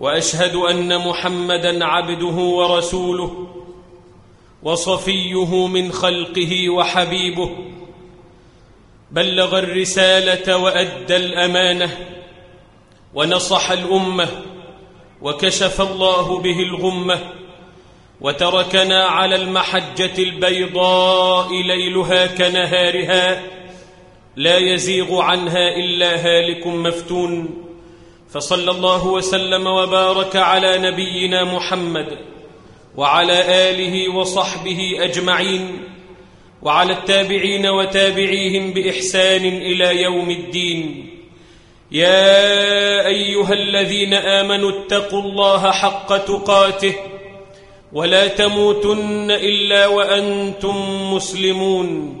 وأشهد أن محمدا عبده ورسوله وصفيه من خلقه وحبيبه بلغ الرسالة وأدى الأمانة ونصح الأمة وكشف الله به الغمة وتركنا على المحجة البيضاء ليلها كنهارها لا يزيغ عنها إلا هالك مفتون. فصلى الله وسلم وبارك على نبينا محمد وعلى آله وصحبه أجمعين وعلى التابعين وتابعيهم بإحسان إلى يوم الدين. يا أيها الذين آمنوا اتقوا الله حق تقاته ولا تموتن إلا وأنتم مسلمون.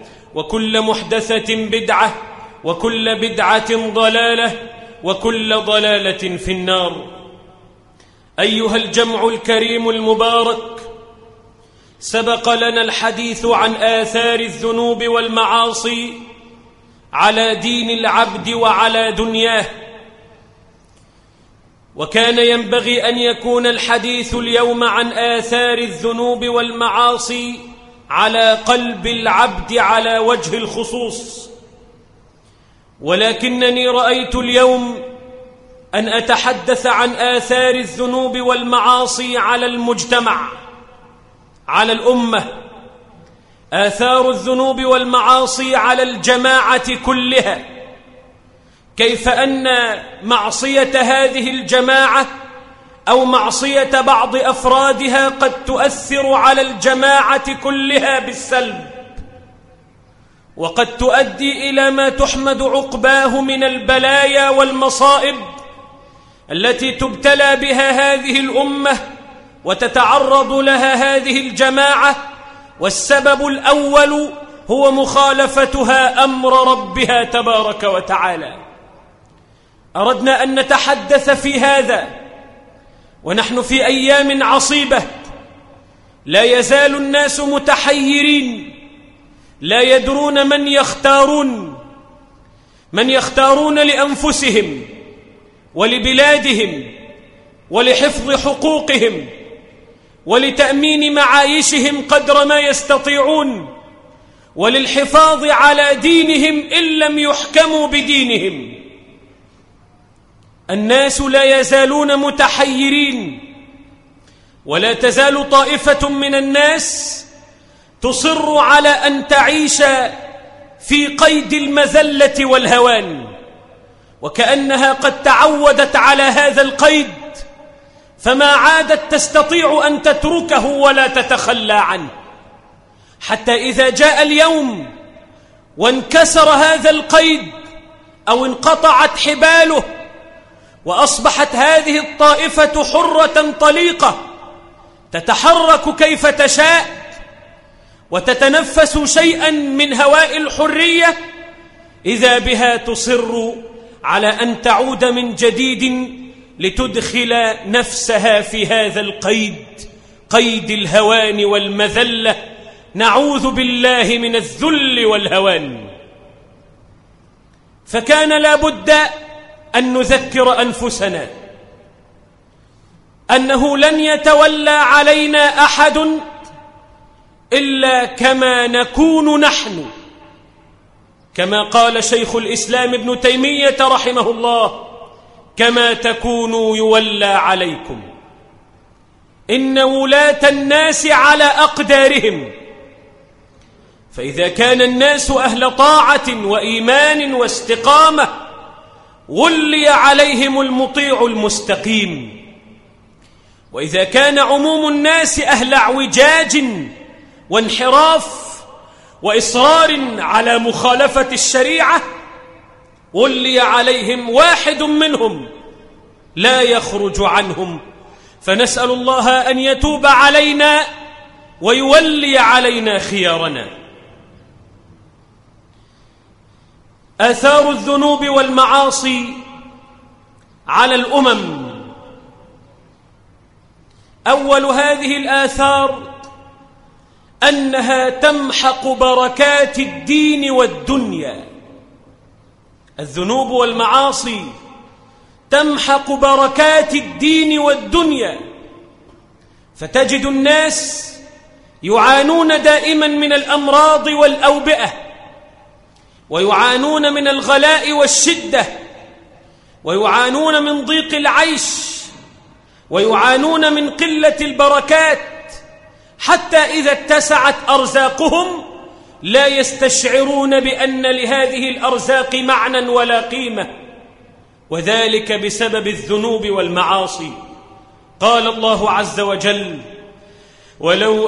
وكل محدثة بدعة وكل بدعة ضلالة وكل ضلالة في النار. أيها الجمع الكريم المبارك سبق لنا الحديث عن آثار الذنوب والمعاصي على دين العبد وعلى دنياه. وكان ينبغي أن يكون الحديث اليوم عن آثار الذنوب والمعاصي على قلب العبد على وجه الخصوص. ولكنني رأيت اليوم أن أتحدث عن آثار الذنوب والمعاصي على المجتمع على الأمة. آثار الذنوب والمعاصي على الجماعة كلها. كيف أن معصية هذه الجماعة أو معصية بعض أفرادها قد تؤثر على الجماعة كلها بالسلب. وقد تؤدي إلى ما تحمد عقباه من البلايا والمصائب التي تبتلى بها هذه الأمة وتتعرض لها هذه الجماعة والسبب الأول هو مخالفتها أمر ربها تبارك وتعالى. أردنا أن نتحدث في هذا ونحن في أيام عصيبة. لا يزال الناس متحيرين. لا يدرون من يختارون. من يختارون لأنفسهم ولبلادهم ولحفظ حقوقهم ولتأمين معايشهم قدر ما يستطيعون وللحفاظ على دينهم إن لم يحكموا بدينهم. الناس لا يزالون متحيرين ولا تزال طائفة من الناس تصر على أن تعيش في قيد المذلة والهوان وكأنها قد تعودت على هذا القيد فما عادت تستطيع أن تتركه ولا تتخلى عنه. حتى إذا جاء اليوم وانكسر هذا القيد أو انقطعت حباله وأصبحت هذه الطائفة حرة طليقة. تتحرك كيف تشاء وتتنفس شيئا من هواء الحرية. إذا بها تصر على أن تعود من جديد لتدخل نفسها في هذا القيد قيد الهوان والمذلة. نعوذ بالله من الذل والهوان. فكان لا بد أن نذكر أنفسنا. أنه لن يتولى علينا أحد إلا كما نكون نحن. كما قال شيخ الإسلام ابن تيمية رحمه الله كما تكونوا يولى عليكم. إن ولاة الناس على أقدارهم. فإذا كان الناس أهل طاعة وإيمان واستقامة ولي عليهم المطيع المستقيم. وإذا كان عموم الناس أهل اعوجاج وانحراف وإصرار على مخالفة الشريعة ولي عليهم واحد منهم لا يخرج عنهم. فنسأل الله أن يتوب علينا ويولي علينا خيارنا. آثار الذنوب والمعاصي على الأمم. أول هذه الآثار أنها تمحق بركات الدين والدنيا. الذنوب والمعاصي تمحق بركات الدين والدنيا. فتجد الناس يعانون دائما من الأمراض والأوبئة. ويعانون من الغلاء والشدة ويعانون من ضيق العيش ويعانون من قلة البركات حتى إذا اتسعت أرزاقهم لا يستشعرون بأن لهذه الأرزاق معنى ولا قيمة. وذلك بسبب الذنوب والمعاصي. قال الله عز وجل ولو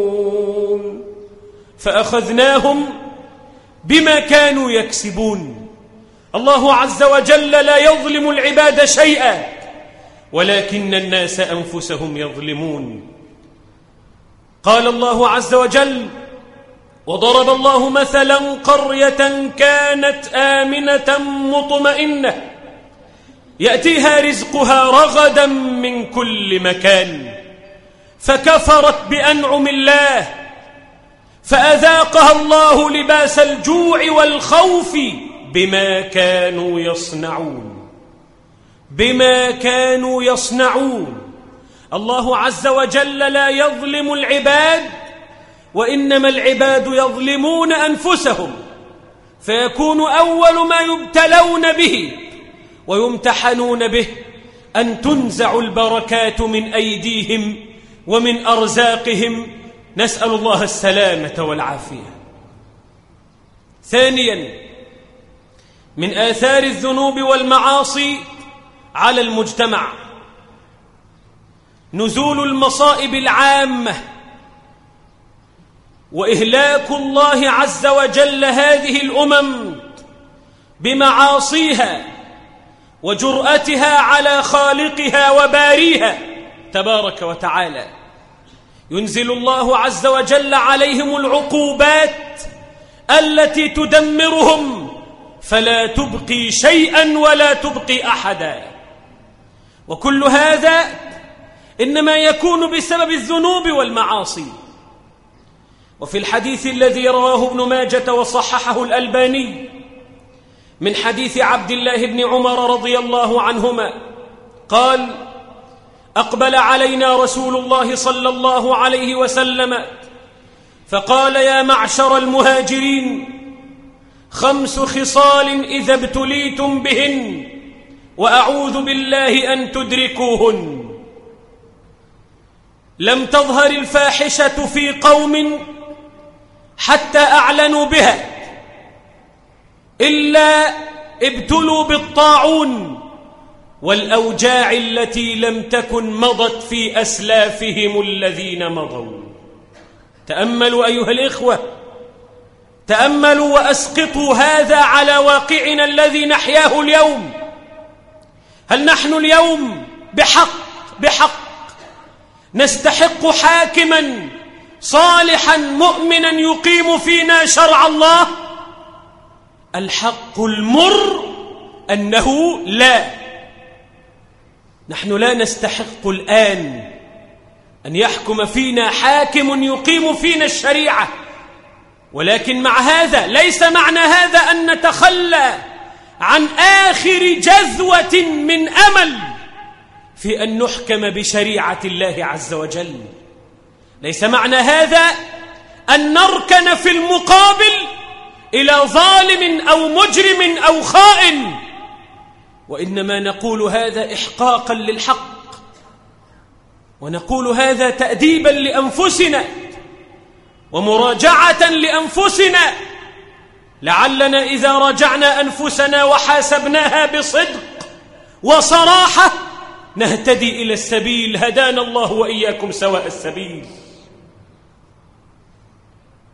فأخذناهم بما كانوا يكسبون. الله عز وجل لا يظلم العباد شيئا ولكن الناس أنفسهم يظلمون. قال الله عز وجل وضرب الله مثلا قرية كانت آمنة مطمئنة يأتيها رزقها رغدا من كل مكان فكفرت بأنعم الله فأذاقها الله لباس الجوع والخوف بما كانوا يصنعون. بما كانوا يصنعون. الله عز وجل لا يظلم العباد وإنما العباد يظلمون أنفسهم فيكون أول ما يبتلون به ويمتحنون به أن تنزع البركات من أيديهم ومن أرزاقهم نسأل الله السلامة والعافية. ثانيا من آثار الذنوب والمعاصي على المجتمع. نزول المصائب العامة. وإهلاك الله عز وجل هذه الأمم بمعاصيها وجرأتها على خالقها وباريها تبارك وتعالى. ينزل الله عز وجل عليهم العقوبات التي تدمرهم فلا تبقي شيئا ولا تبقي أحدا. وكل هذا إنما يكون بسبب الذنوب والمعاصي. وفي الحديث الذي رواه ابن ماجة وصححه الألباني من حديث عبد الله بن عمر رضي الله عنهما قال أقبل علينا رسول الله صلى الله عليه وسلم فقال يا معشر المهاجرين خمس خصال إذا ابتليتم بهن وأعوذ بالله أن تدركوهن. لم تظهر الفاحشة في قوم حتى أعلنوا بها إلا ابتلوا بالطاعون. والأوجاع التي لم تكن مضت في أسلافهم الذين مضوا. تأملوا أيها الإخوة تأملوا وأسقطوا هذا على واقعنا الذي نحياه اليوم. هل نحن اليوم بحق؟ بحق. نستحق حاكما صالحا مؤمنا يقيم فينا شرع الله؟ الحق المر أنه لا. نحن لا نستحق الآن أن يحكم فينا حاكم يقيم فينا الشريعة. ولكن مع هذا ليس معنى هذا أن نتخلى عن آخر جذوة من أمل في أن نحكم بشريعة الله عز وجل. ليس معنى هذا أن نركن في المقابل إلى ظالم أو مجرم أو خائن. وإنما نقول هذا إحقاقا للحق. ونقول هذا تأديبا لأنفسنا. ومراجعة لأنفسنا. لعلنا إذا راجعنا أنفسنا وحاسبناها بصدق وصراحة نهتدي إلى السبيل. هدانا الله وإياكم سواء السبيل.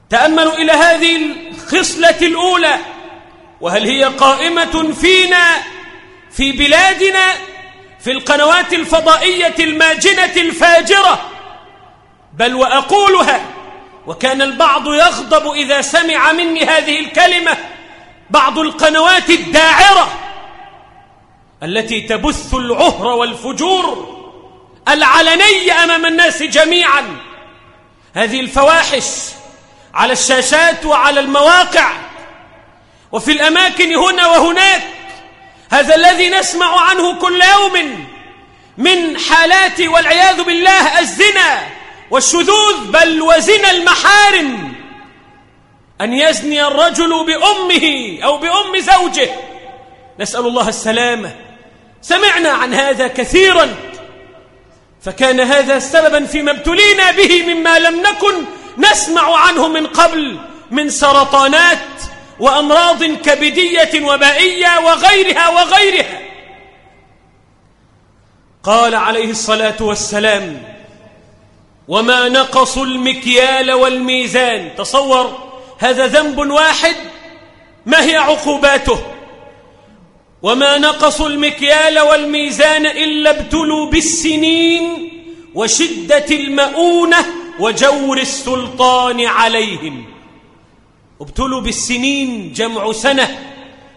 تأملوا إلى هذه الخصلة الأولى. وهل هي قائمة فينا؟ في بلادنا في القنوات الفضائية الماجنة الفاجرة. بل وأقولها وكان البعض يغضب إذا سمع مني هذه الكلمة بعض القنوات الداعرة التي تبث العهر والفجور العلني أمام الناس جميعا. هذه الفواحش على الشاشات وعلى المواقع وفي الأماكن هنا وهناك هذا الذي نسمع عنه كل يوم من حالات والعياذ بالله الزنا والشذوذ بل وزنا المحارم أن يزني الرجل بأمه أو بأم زوجه. نسأل الله السلامة. سمعنا عن هذا كثيرا. فكان هذا سببا فيما ابتلينا به مما لم نكن نسمع عنه من قبل من سرطانات وأمراض كبدية وبائية وغيرها وغيرها. قال عليه الصلاة والسلام وما نقصوا المكيال والميزان. تصور هذا ذنب واحد ما هي عقوباته؟ وما نقصوا المكيال والميزان إلا ابتلوا بالسنين وشدة المؤونة وجور السلطان عليهم. ابتلوا بالسنين جمع سنة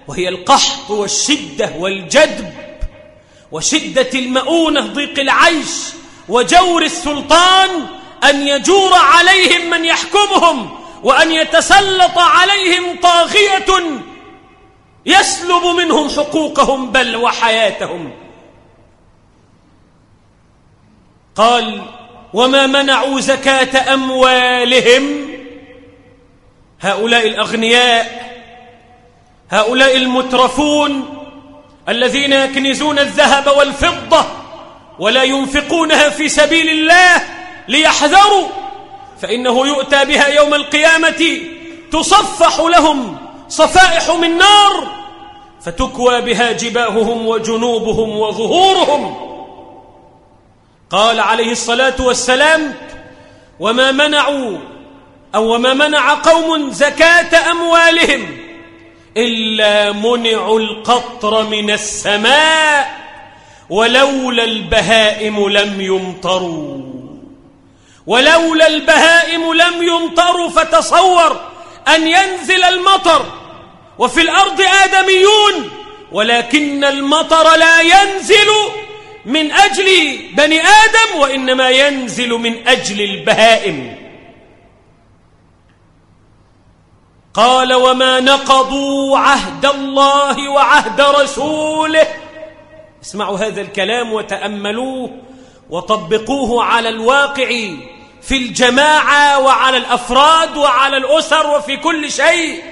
وهي القحط والشدة والجدب وشدة المؤونة ضيق العيش وجور السلطان أن يجور عليهم من يحكمهم وأن يتسلط عليهم طاغية يسلب منهم حقوقهم بل وحياتهم. قال وما منعوا زكاة أموالهم هؤلاء الأغنياء هؤلاء المترفون الذين يكنزون الذهب والفضة ولا ينفقونها في سبيل الله ليحذروا فإنه يؤتى بها يوم القيامة تصفح لهم صفائح من نار فتكوى بها جباههم وجنوبهم وظهورهم. قال عليه الصلاة والسلام وما منعوا أو وما منع قوم زكاة أموالهم إلا منعوا القطر من السماء ولولا البهائم لم يمطروا. ولولا البهائم لم يمطروا فتصور أن ينزل المطر وفي الأرض آدميون ولكن المطر لا ينزل من أجل بني آدم وإنما ينزل من أجل البهائم. قال وما نقضوا عهد الله وعهد رسوله. اسمعوا هذا الكلام وتأملوه وطبقوه على الواقع في الجماعة وعلى الأفراد وعلى الأسر وفي كل شيء.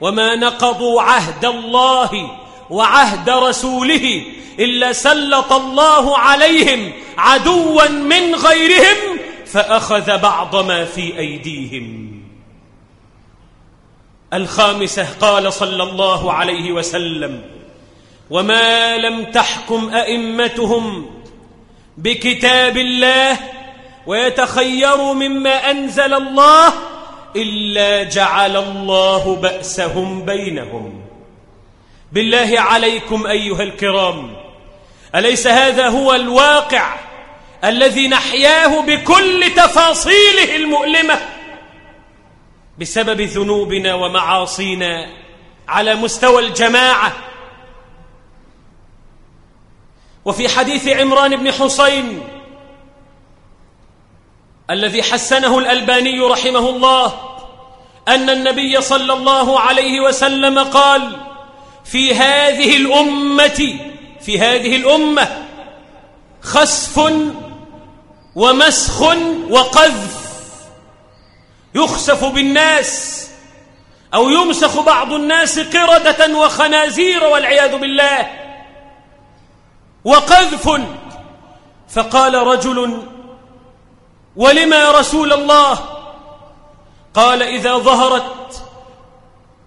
وما نقضوا عهد الله وعهد رسوله إلا سلط الله عليهم عدوا من غيرهم فأخذ بعض ما في أيديهم. الخامسة قال صلى الله عليه وسلم وما لم تحكم أئمتهم بكتاب الله ويتخيروا مما أنزل الله إلا جعل الله بأسهم بينهم. بالله عليكم أيها الكرام أليس هذا هو الواقع الذي نحياه بكل تفاصيله المؤلمة؟ بسبب ذنوبنا ومعاصينا على مستوى الجماعة. وفي حديث عمران بن حسين الذي حسنه الألباني رحمه الله أن النبي صلى الله عليه وسلم قال في هذه الأمة في هذه الأمة خسف ومسخ وقذف يخسف بالناس أو يمسخ بعض الناس قردة وخنازير والعياذ بالله وقذف. فقال رجل ولما يا رسول الله؟ قال إذا ظهرت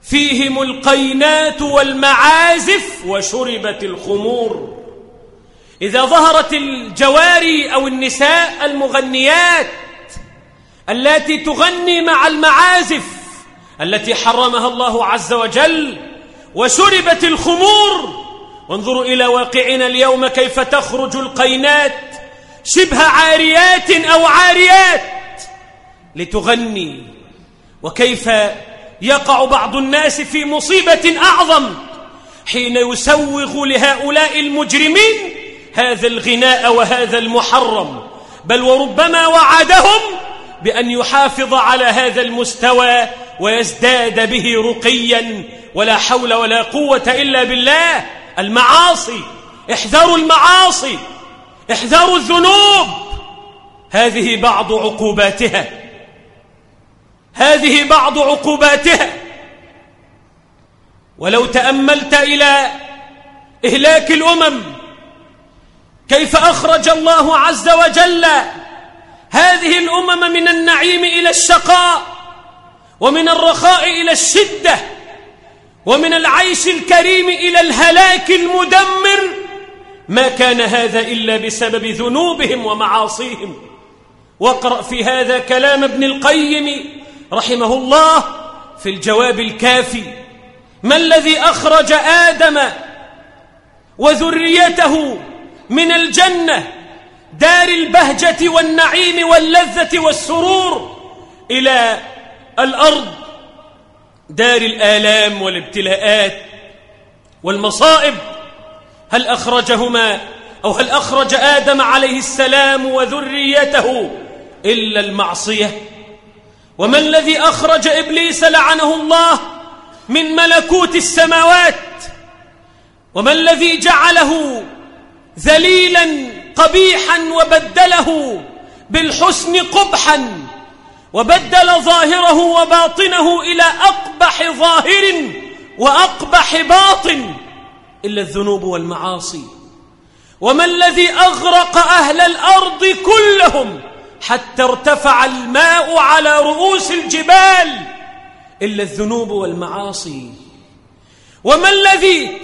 فيهم القينات والمعازف وشربت الخمور. إذا ظهرت الجواري أو النساء المغنيات التي تغني مع المعازف التي حرمها الله عز وجل وشربت الخمور. وانظروا إلى واقعنا اليوم كيف تخرج القينات شبه عاريات أو عاريات لتغني. وكيف يقع بعض الناس في مصيبة أعظم حين يسوغ لهؤلاء المجرمين هذا الغناء وهذا المحرم. بل وربما وعدهم بأن يحافظ على هذا المستوى ويزداد به رقيا ولا حول ولا قوة إلا بالله. المعاصي احذروا المعاصي احذروا الذنوب. هذه بعض عقوباتها. هذه بعض عقوباتها. ولو تأملت إلى إهلاك الأمم كيف أخرج الله عز وجل هذه الأمم من النعيم إلى الشقاء ومن الرخاء إلى الشدة ومن العيش الكريم إلى الهلاك المدمر. ما كان هذا إلا بسبب ذنوبهم ومعاصيهم. واقرأ في هذا كلام ابن القيم رحمه الله في الجواب الكافي. ما الذي أخرج آدم وذريته من الجنة دار البهجة والنعيم واللذة والسرور إلى الأرض. دار الآلام والابتلاءات والمصائب. هل أخرجهما أو هل أخرج آدم عليه السلام وذريته إلا المعصية؟ وما الذي أخرج إبليس لعنه الله من ملكوت السماوات؟ وما الذي جعله ذليلا قبيحا وبدله بالحسن قبحا وبدل ظاهره وباطنه إلى أقبح ظاهر وأقبح باطن إلا الذنوب والمعاصي. وما الذي أغرق أهل الأرض كلهم حتى ارتفع الماء على رؤوس الجبال إلا الذنوب والمعاصي. وما الذي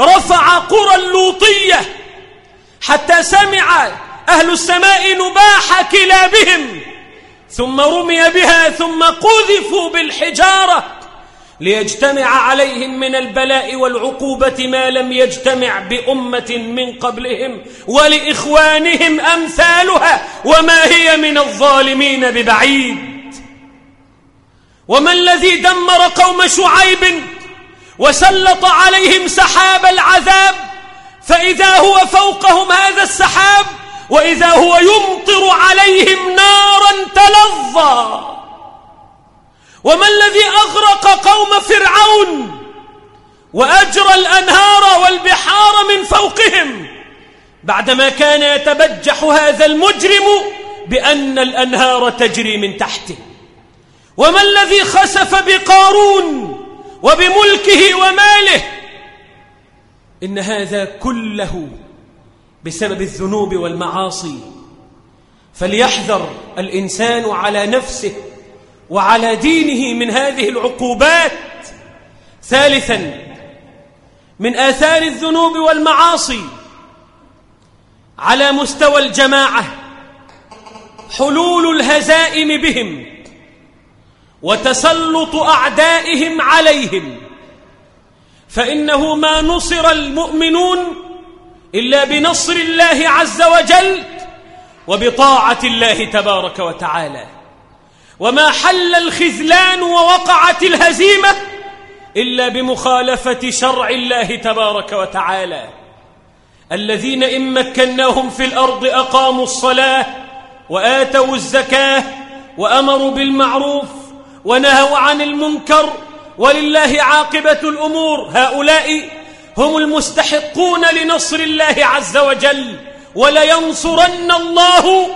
رفع قرى اللوطية حتى سمع أهل السماء نباح كلابهم ثم رمي بها ثم قذفوا بالحجارة ليجتمع عليهم من البلاء والعقوبة ما لم يجتمع بأمة من قبلهم ولإخوانهم أمثالها وما هي من الظالمين ببعيد. وما الذي دمر قوم شعيب وسلط عليهم سحاب العذاب فإذا هو فوقهم هذا السحاب وإذا هو يمطر عليهم نارا تلظى. وما الذي أغرق قوم فرعون وأجرى الأنهار والبحار من فوقهم؟ بعدما كان يتبجح هذا المجرم بأن الأنهار تجري من تحته. وما الذي خسف بقارون وبملكه وماله؟ إن هذا كله بسبب الذنوب والمعاصي. فليحذر الإنسان على نفسه وعلى دينه من هذه العقوبات. ثالثا من آثار الذنوب والمعاصي. على مستوى الجماعة حلول الهزائم بهم وتسلط أعدائهم عليهم. فإنه ما نصر المؤمنون إلا بنصر الله عز وجل وبطاعة الله تبارك وتعالى. وما حل الخذلان ووقعت الهزيمة إلا بمخالفة شرع الله تبارك وتعالى. الذين إن مكناهم في الأرض أقاموا الصلاة وآتوا الزكاة وأمروا بالمعروف ونهوا عن المنكر ولله عاقبة الأمور. هؤلاء هم المستحقون لنصر الله عز وجل. ولينصرن الله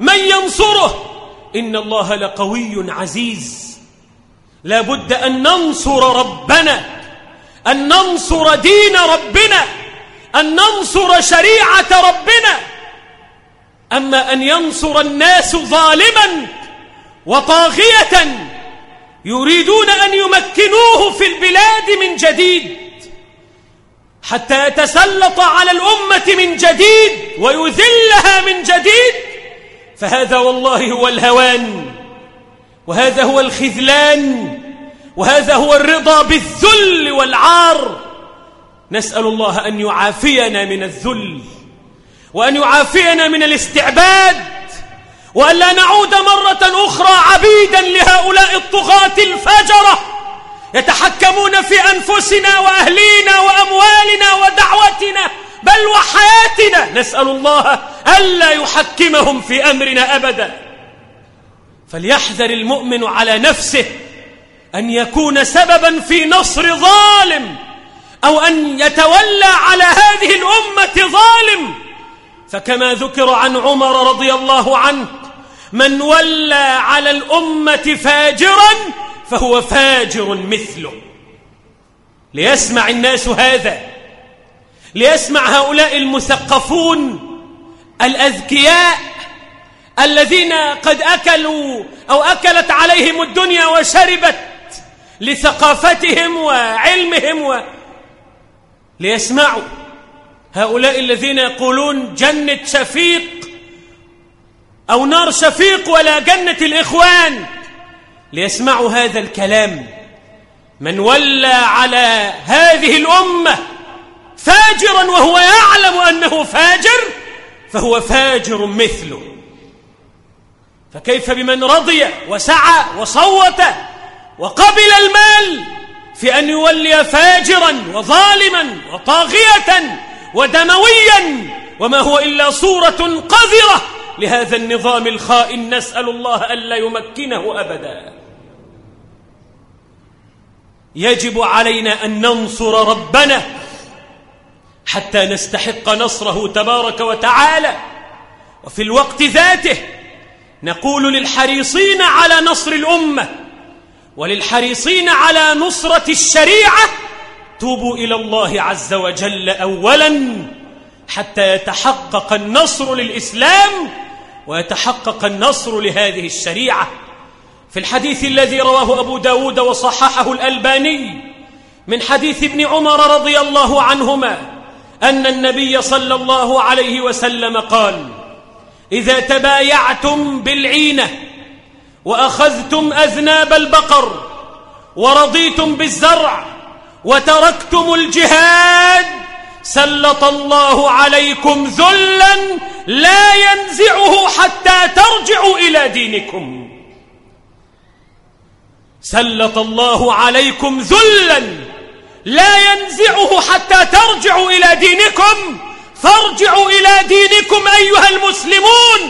من ينصره. إن الله لقوي عزيز. لا بد أن ننصر ربنا. أن ننصر دين ربنا. أن ننصر شريعة ربنا. أما أن ينصر الناس ظالما وطاغية يريدون أن يمكنوه في البلاد من جديد حتى يتسلط على الأمة من جديد ويذلها من جديد. فهذا والله هو الهوان وهذا هو الخذلان وهذا هو الرضا بالذل والعار. نسأل الله أن يعافينا من الذل وأن يعافينا من الاستعباد. وأن لا نعود مرة أخرى عبيدا لهؤلاء الطغاة الفجرة يتحكمون في أنفسنا وأهلينا وأموالنا ودعوتنا بل وحياتنا. نسأل الله ألا يحكمهم في أمرنا أبدا. فليحذر المؤمن على نفسه أن يكون سببا في نصر ظالم أو أن يتولى على هذه الأمة ظالم. فكما ذكر عن عمر رضي الله عنه من ولى على الأمة فاجرا فهو فاجر مثله. ليسمع الناس هذا. ليسمع هؤلاء المثقفون الأذكياء الذين قد أكلوا أو أكلت عليهم الدنيا وشربت لثقافتهم وعلمهم و... ليسمعوا هؤلاء الذين يقولون جنة شفيق أو نار شفيق ولا جنة الإخوان ليسمعوا هذا الكلام. من ولى على هذه الأمة فاجرا وهو يعلم أنه فاجر فهو فاجر مثله. فكيف بمن رضي وسعى وصوت وقبل المال في أن يولي فاجرا وظالما وطاغية ودمويا وما هو إلا صورة قذرة؟ لهذا النظام الخائن نسأل الله ألا يمكنه أبدا. يجب علينا أن ننصر ربنا حتى نستحق نصره تبارك وتعالى. وفي الوقت ذاته نقول للحريصين على نصر الأمة وللحريصين على نصرة الشريعة توبوا إلى الله عز وجل أولا حتى يتحقق النصر للإسلام ويتحقق النصر لهذه الشريعة. في الحديث الذي رواه أبو داود وصححه الألباني من حديث ابن عمر رضي الله عنهما أن النبي صلى الله عليه وسلم قال إذا تبايعتم بالعينة وأخذتم أذناب البقر ورضيتم بالزرع وتركتم الجهاد سلط الله عليكم ذلا لا ينزعه حتى ترجعوا إلى دينكم. سلط الله عليكم ذلا لا ينزعه حتى ترجعوا إلى دينكم. فارجعوا إلى دينكم أيها المسلمون.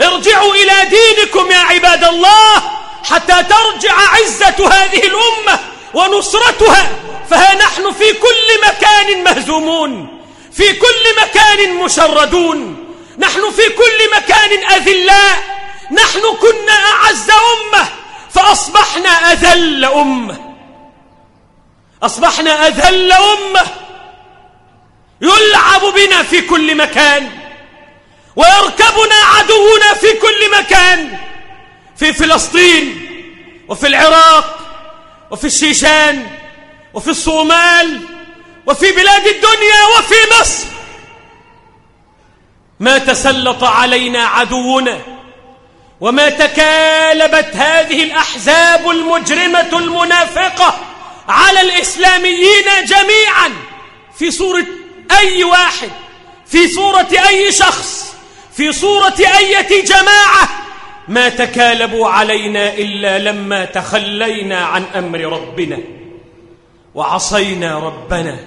ارجعوا إلى دينكم يا عباد الله حتى ترجع عزة هذه الأمة ونصرتها. فها نحن في كل مكان مهزومون في كل مكان مشردون. نحن في كل مكان أذلاء. نحن كنا أعز أمة فأصبحنا أذل أمة. أصبحنا أذل أمة. يلعب بنا في كل مكان ويركبنا عدونا في كل مكان في فلسطين وفي العراق وفي الشيشان. وفي الصومال وفي بلاد الدنيا وفي مصر. ما تسلط علينا عدونا وما تكالبت هذه الأحزاب المجرمة المنافقة على الإسلاميين جميعا. في صورة أي واحد في صورة أي شخص في صورة أية جماعة ما تكالبوا علينا إلا لما تخلينا عن أمر ربنا. وعصينا ربنا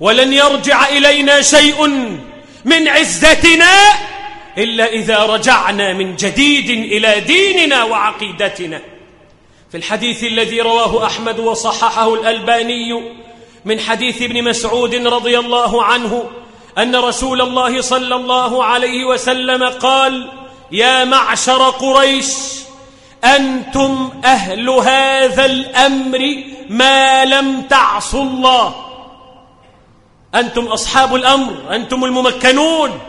ولن يرجع إلينا شيء من عزتنا إلا إذا رجعنا من جديد إلى ديننا وعقيدتنا. في الحديث الذي رواه أحمد وصححه الألباني من حديث ابن مسعود رضي الله عنه أن رسول الله صلى الله عليه وسلم قال يا معشر قريش أنتم أهل هذا الأمر ما لم تعصوا الله. أنتم أصحاب الأمر أنتم الممكنون.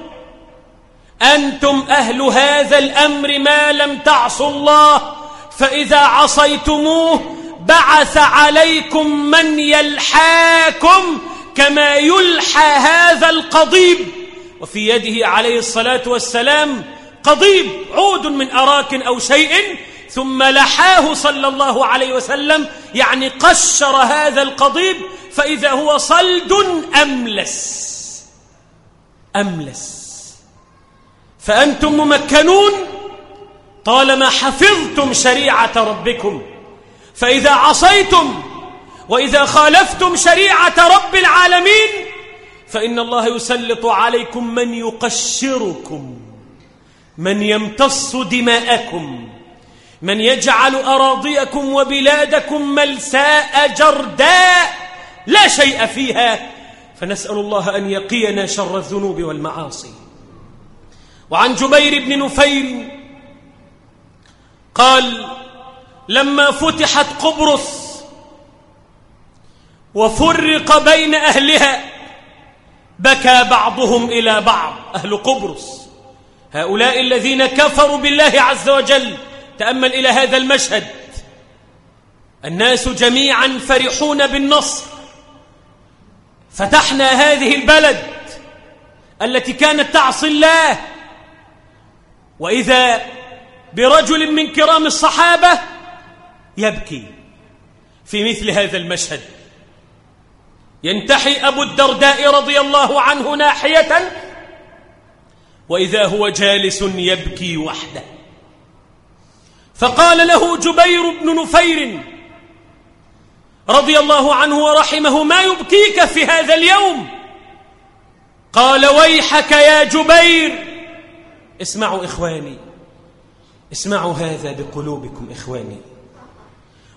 أنتم أهل هذا الأمر ما لم تعصوا الله. فإذا عصيتموه بعث عليكم من يلحاكم كما يلحى هذا القضيب. وفي يده عليه الصلاة والسلام قضيب عود من أراك أو شيء ثم لحاه صلى الله عليه وسلم يعني قشر هذا القضيب فإذا هو صلد أملس. أملس. فأنتم ممكنون؟ طالما حفظتم شريعة ربكم. فإذا عصيتم وإذا خالفتم شريعة رب العالمين فإن الله يسلط عليكم من يقشركم من يمتص دماءكم. من يجعل أراضيكم وبلادكم ملساء جرداء لا شيء فيها. فنسأل الله أن يقينا شر الذنوب والمعاصي. وعن جبير بن نفير قال لما فتحت قبرص وفرق بين أهلها بكى بعضهم إلى بعض أهل قبرص. هؤلاء الذين كفروا بالله عز وجل تأمل إلى هذا المشهد. الناس جميعا فرحون بالنصر. فتحنا هذه البلد التي كانت تعصي الله. وإذا برجل من كرام الصحابة يبكي في مثل هذا المشهد. ينتحي أبو الدرداء رضي الله عنه ناحية وإذا هو جالس يبكي وحده. فقال له جبير بن نفير رضي الله عنه ورحمه ما يبكيك في هذا اليوم؟ قال ويحك يا جبير. اسمعوا إخواني اسمعوا هذا بقلوبكم إخواني.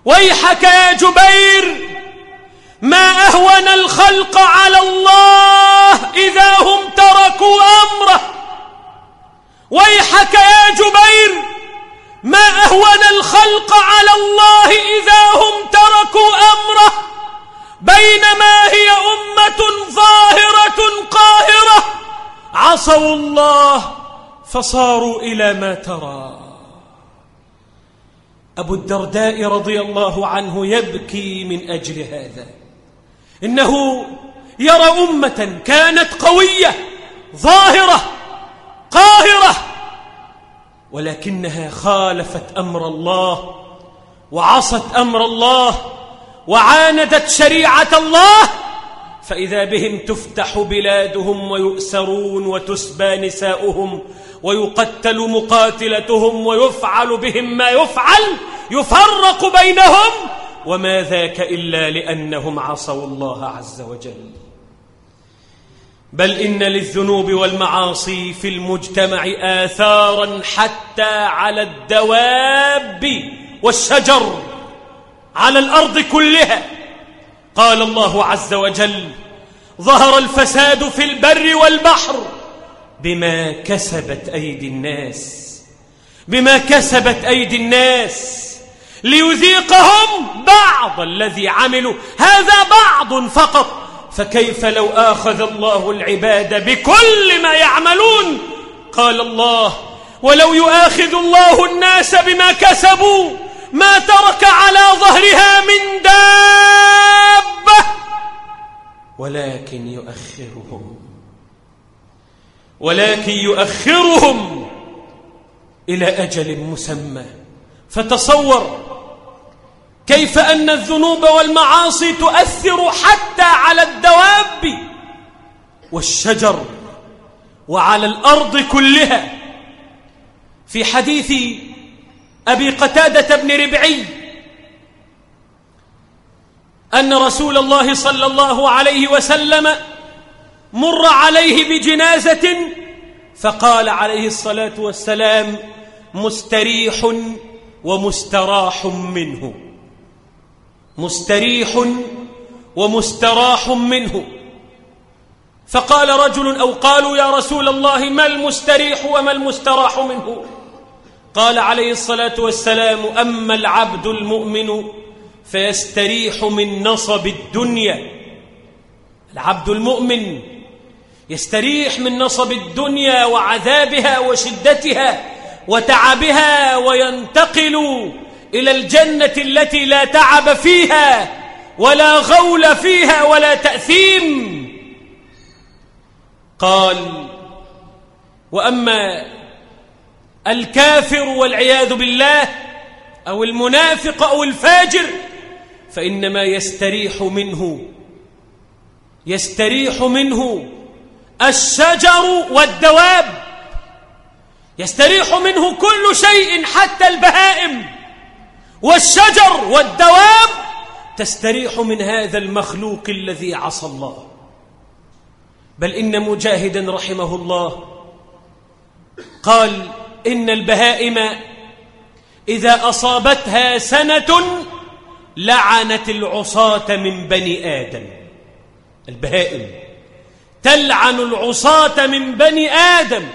ويحك يا جبير ما أهون الخلق على الله إذا هم تركوا أمره. ويحك يا جبير ما أهون الخلق على الله إذا هم تركوا أمره بينما هي أمة ظاهرة قاهرة. عصوا الله فصاروا إلى ما ترى. أبو الدرداء رضي الله عنه يبكي من أجل هذا. إنه يرى أمة كانت قوية ظاهرة قاهرة. ولكنها خالفت أمر الله وعصت أمر الله وعاندت شريعة الله فإذا بهم تفتح بلادهم ويؤسرون وتسبى نساؤهم ويقتل مقاتلتهم ويفعل بهم ما يفعل يفرق بينهم وما ذاك إلا لأنهم عصوا الله عز وجل. بل إن للذنوب والمعاصي في المجتمع آثارا حتى على الدواب والشجر على الأرض كلها. قال الله عز وجل ظهر الفساد في البر والبحر بما كسبت أيدي الناس بما كسبت أيدي الناس ليذيقهم بعض الذي عملوا. هذا بعض فقط. فكيف لو آخذ الله العباد بكل ما يعملون؟ قال الله ولو يؤاخذ الله الناس بما كسبوا ما ترك على ظهرها من دابة. ولكن يؤخرهم. ولكن يؤخرهم إلى أجل مسمى. فتصور كيف أن الذنوب والمعاصي تؤثر حتى على الدواب والشجر وعلى الأرض كلها. في حديث أبي قتادة بن ربعي أن رسول الله صلى الله عليه وسلم مر عليه بجنازة فقال عليه الصلاة والسلام مستريح ومستراح منه. مستريح ومستراح منه. فقال رجل أو قالوا يا رسول الله ما المستريح وما المستراح منه؟ قال عليه الصلاة والسلام أما العبد المؤمن فيستريح من نصب الدنيا. العبد المؤمن يستريح من نصب الدنيا وعذابها وشدتها وتعبها وينتقل إلى الجنة التي لا تعب فيها ولا غول فيها ولا تأثيم. قال وأما الكافر والعياذ بالله أو المنافق أو الفاجر فإنما يستريح منه يستريح منه الشجر والدواب يستريح منه كل شيء حتى البهائم. والشجر والدواب تستريح من هذا المخلوق الذي عصى الله. بل إن مجاهدا رحمه الله قال إن البهائم إذا أصابتها سنة لعنت العصاة من بني آدم. البهائم تلعن العصاة من بني آدم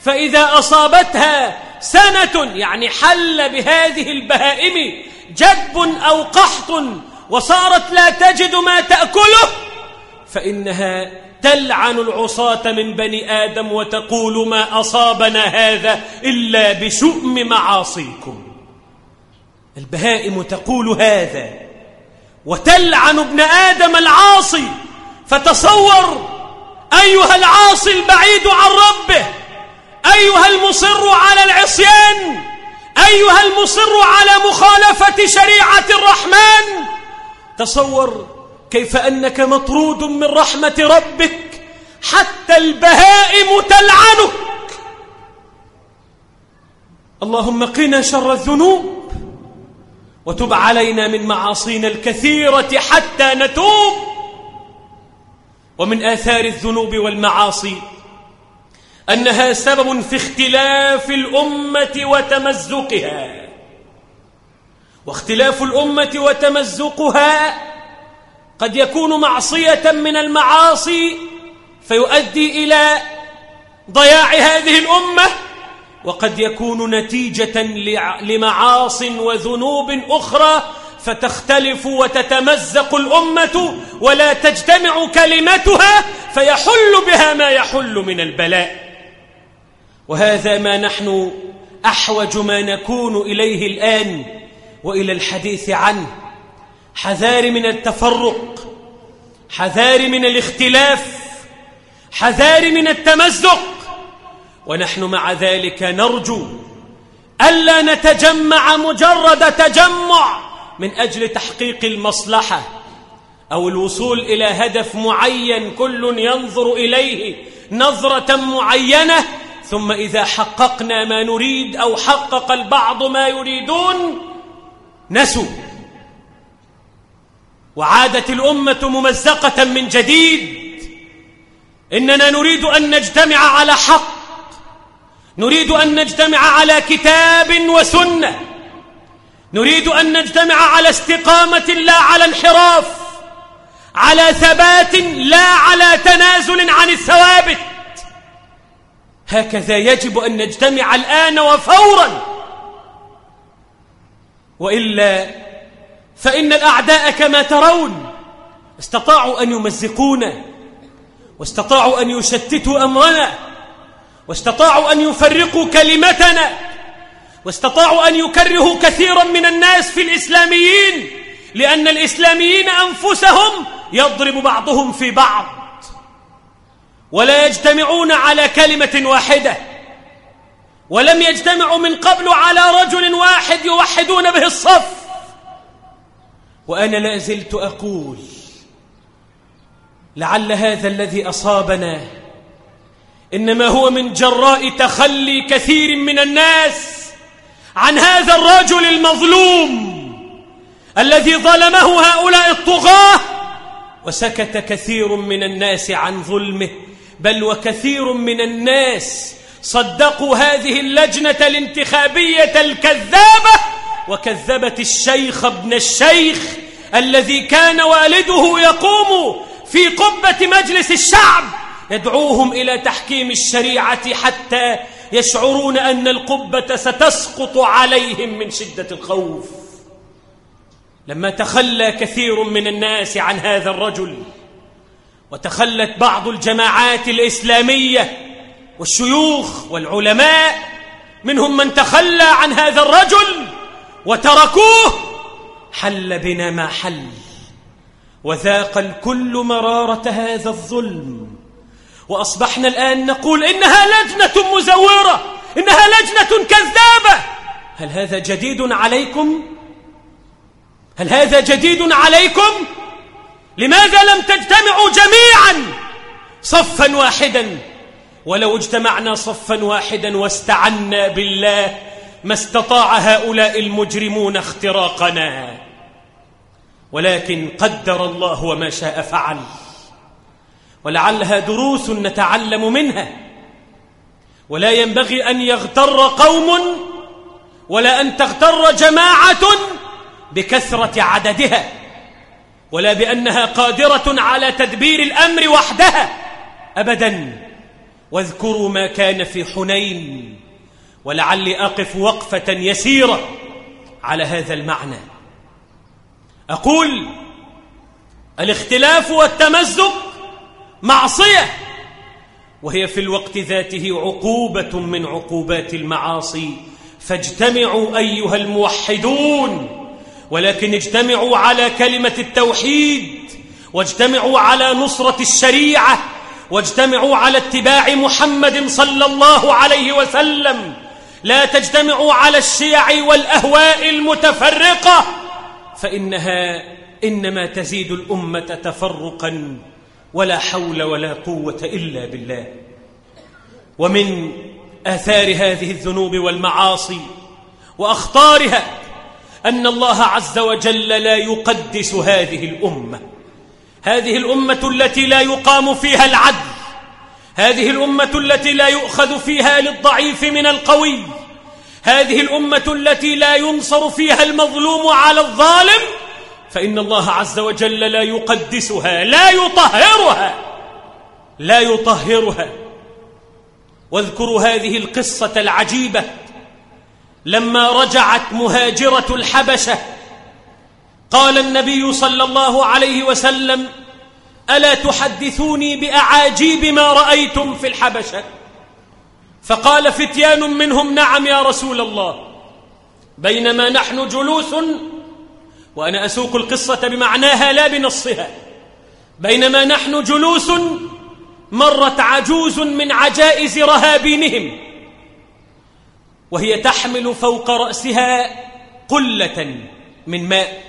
فإذا أصابتها سنة يعني حل بهذه البهائم جدب أو قحط وصارت لا تجد ما تأكله فإنها تلعن العصاة من بني آدم وتقول ما أصابنا هذا إلا بشؤم معاصيكم. البهائم تقول هذا وتلعن ابن آدم العاصي فتصور أيها العاصي البعيد عن ربه أيها المصر على العصيان أيها المصر على مخالفة شريعة الرحمن تصور كيف أنك مطرود من رحمة ربك حتى البهائم تلعنك. اللهم قنا شر الذنوب وتب علينا من معاصينا الكثيرة حتى نتوب ومن آثار الذنوب والمعاصي أنها سبب في اختلاف الأمة وتمزقها. واختلاف الأمة وتمزقها قد يكون معصية من المعاصي فيؤدي إلى ضياع هذه الأمة وقد يكون نتيجة لمعاص وذنوب أخرى فتختلف وتتمزق الأمة ولا تجتمع كلمتها فيحل بها ما يحل من البلاء. وهذا ما نحن أحوج ما نكون إليه الآن وإلى الحديث عنه. حذار من التفرق حذار من الاختلاف حذار من التمزق. ونحن مع ذلك نرجو ألا نتجمع مجرد تجمع من أجل تحقيق المصلحة أو الوصول إلى هدف معين كل ينظر إليه نظرة معينة ثم إذا حققنا ما نريد أو حقق البعض ما يريدون نسوا. وعادت الأمة ممزقة من جديد. إننا نريد أن نجتمع على حق. نريد أن نجتمع على كتاب وسنة. نريد أن نجتمع على استقامة لا على انحراف. على ثبات لا على تنازل عن الثوابت. هكذا يجب أن نجتمع الآن وفورا. وإلا فإن الأعداء كما ترون استطاعوا أن يمزقونا واستطاعوا أن يشتتوا أمرنا واستطاعوا أن يفرقوا كلمتنا واستطاعوا أن يكرهوا كثيرا من الناس في الإسلاميين لأن الإسلاميين أنفسهم يضرب بعضهم في بعض. ولا يجتمعون على كلمة واحدة. ولم يجتمعوا من قبل على رجل واحد يوحدون به الصف. وأنا لا زلت أقول لعل هذا الذي أصابنا إنما هو من جراء تخلي كثير من الناس عن هذا الرجل المظلوم الذي ظلمه هؤلاء الطغاة وسكت كثير من الناس عن ظلمه. بل وكثير من الناس صدقوا هذه اللجنة الانتخابية الكذابة وكذبت الشيخ ابن الشيخ الذي كان والده يقوم في قبة مجلس الشعب يدعوهم إلى تحكيم الشريعة حتى يشعرون أن القبة ستسقط عليهم من شدة الخوف. لما تخلى كثير من الناس عن هذا الرجل وتخلت بعض الجماعات الإسلامية والشيوخ والعلماء منهم من تخلى عن هذا الرجل وتركوه حل بنا ما حل وذاق الكل مرارة هذا الظلم وأصبحنا الآن نقول إنها لجنة مزورة إنها لجنة كذابة هل هذا جديد عليكم؟ هل هذا جديد عليكم؟ لماذا لم تجتمعوا جميعا صفا واحدا؟ ولو اجتمعنا صفا واحدا واستعنا بالله ما استطاع هؤلاء المجرمون اختراقنا. ولكن قدر الله وما شاء فعل. ولعلها دروس نتعلم منها. ولا ينبغي أن يغتر قوم ولا أن تغتر جماعة بكثرة عددها. ولا بأنها قادرة على تدبير الأمر وحدها أبدا. واذكروا ما كان في حنين ولعلي أقف وقفة يسيرة على هذا المعنى. أقول الاختلاف والتمزق معصية وهي في الوقت ذاته عقوبة من عقوبات المعاصي. فاجتمعوا أيها الموحدون. ولكن اجتمعوا على كلمة التوحيد واجتمعوا على نصرة الشريعة واجتمعوا على اتباع محمد صلى الله عليه وسلم. لا تجتمعوا على الشيع والأهواء المتفرقة فإنها إنما تزيد الأمة تفرقا ولا حول ولا قوة إلا بالله. ومن آثار هذه الذنوب والمعاصي وأخطارها أن الله عز وجل لا يقدس هذه الأمة. هذه الأمة التي لا يقام فيها العدل. هذه الأمة التي لا يؤخذ فيها للضعيف من القوي. هذه الأمة التي لا ينصر فيها المظلوم على الظالم. فإن الله عز وجل لا يقدسها لا يطهرها. لا يطهرها. واذكروا هذه القصة العجيبة. لما رجعت مهاجرة الحبشة قال النبي صلى الله عليه وسلم ألا تحدثوني بأعاجيب ما رأيتم في الحبشة؟ فقال فتيان منهم نعم يا رسول الله بينما نحن جلوس وأنا أسوق القصة بمعناها لا بنصها بينما نحن جلوس مرت عجوز من عجائز رهابينهم. وهي تحمل فوق رأسها قلة من ماء.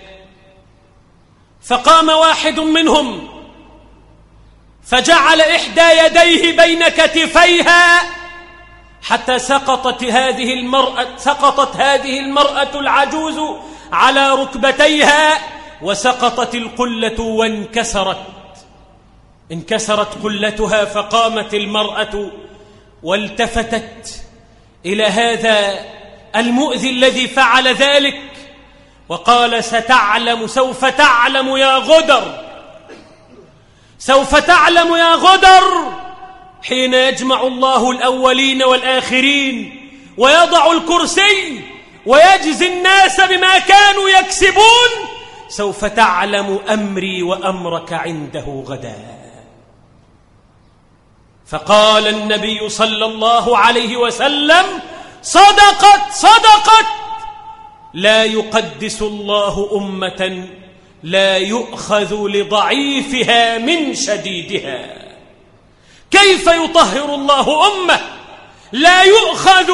فقام واحد منهم فجعل إحدى يديه بين كتفيها حتى سقطت هذه المرأة سقطت هذه المرأة العجوز على ركبتيها وسقطت القلة وانكسرت. انكسرت قلتها فقامت المرأة والتفتت إلى هذا المؤذي الذي فعل ذلك وقال ستعلم سوف تعلم يا غدر. سوف تعلم يا غدر حين يجمع الله الأولين والآخرين ويضع الكرسي ويجزي الناس بما كانوا يكسبون. سوف تعلم أمري وأمرك عنده غدا. فقال النبي صلى الله عليه وسلم صدقت صدقت. لا يقدس الله أمة لا يؤخذ لضعيفها من شديدها. كيف يطهر الله أمة لا يؤخذ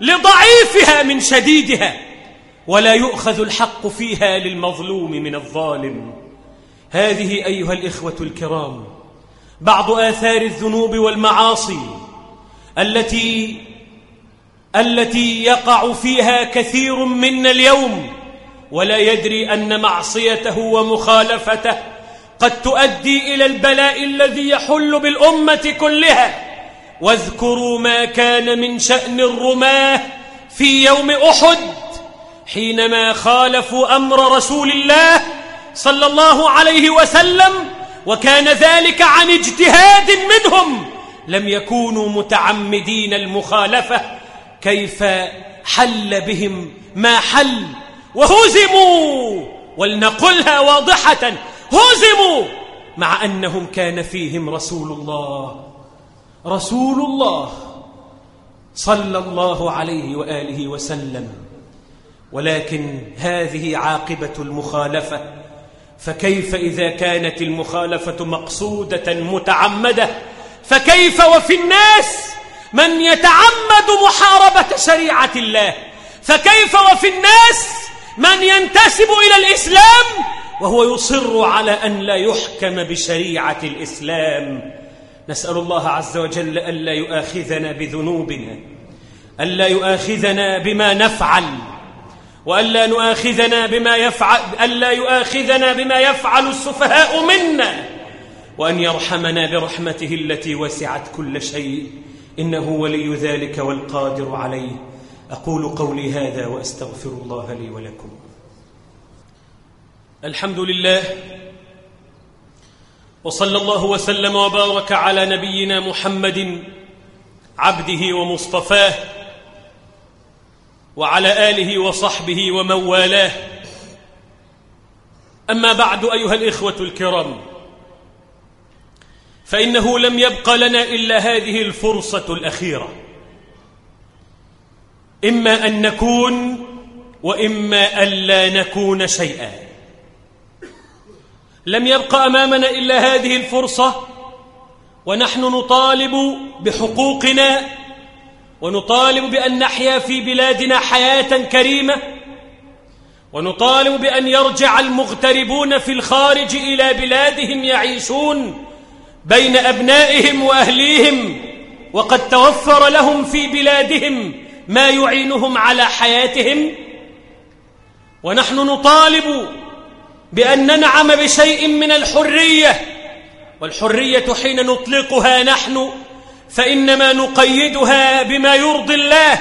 لضعيفها من شديدها ولا يؤخذ الحق فيها للمظلوم من الظالم؟ هذه أيها الإخوة الكرام بعض آثار الذنوب والمعاصي التي التي يقع فيها كثير منا اليوم ولا يدري أن معصيته ومخالفته قد تؤدي إلى البلاء الذي يحل بالأمة كلها. واذكروا ما كان من شأن الرماة في يوم أحد حينما خالفوا أمر رسول الله صلى الله عليه وسلم وكان ذلك عن اجتهاد منهم. لم يكونوا متعمدين المخالفة. كيف حل بهم ما حل؟ وهزموا! ولنقلها واضحة. هزموا! مع أنهم كان فيهم رسول الله. رسول الله صلى الله عليه وآله وسلم. ولكن هذه عاقبة المخالفة. فكيف إذا كانت المخالفة مقصودة متعمدة؟ فكيف وفي الناس من يتعمد محاربة شريعة الله؟ فكيف وفي الناس من ينتسب إلى الإسلام وهو يصر على أن لا يحكم بشريعة الإسلام؟ نسأل الله عز وجل ألا يؤاخذنا بذنوبنا ألا يؤاخذنا بما نفعل وألا نؤاخذنا بما يفعل ألا يؤاخذنا بما يفعل السفهاء منا. وأن يرحمنا برحمته التي وسعت كل شيء إنه ولي ذلك والقادر عليه. أقول قولي هذا وأستغفر الله لي ولكم. الحمد لله. وصلى الله وسلم وبارك على نبينا محمد عبده ومصطفاه. وعلى آله وصحبه ومن والاه أما بعد أيها الإخوة الكرام فإنه لم يبق لنا إلا هذه الفرصة الأخيرة. إما أن نكون وإما أن لا نكون شيئا. لم يبق أمامنا إلا هذه الفرصة ونحن نطالب بحقوقنا ونطالب بأن نحيا في بلادنا حياة كريمة. ونطالب بأن يرجع المغتربون في الخارج إلى بلادهم يعيشون بين أبنائهم وأهليهم. وقد توفر لهم في بلادهم ما يعينهم على حياتهم. ونحن نطالب بأن ننعم بشيء من الحرية. والحرية حين نطلقها نحن فإنما نقيدها بما يرضي الله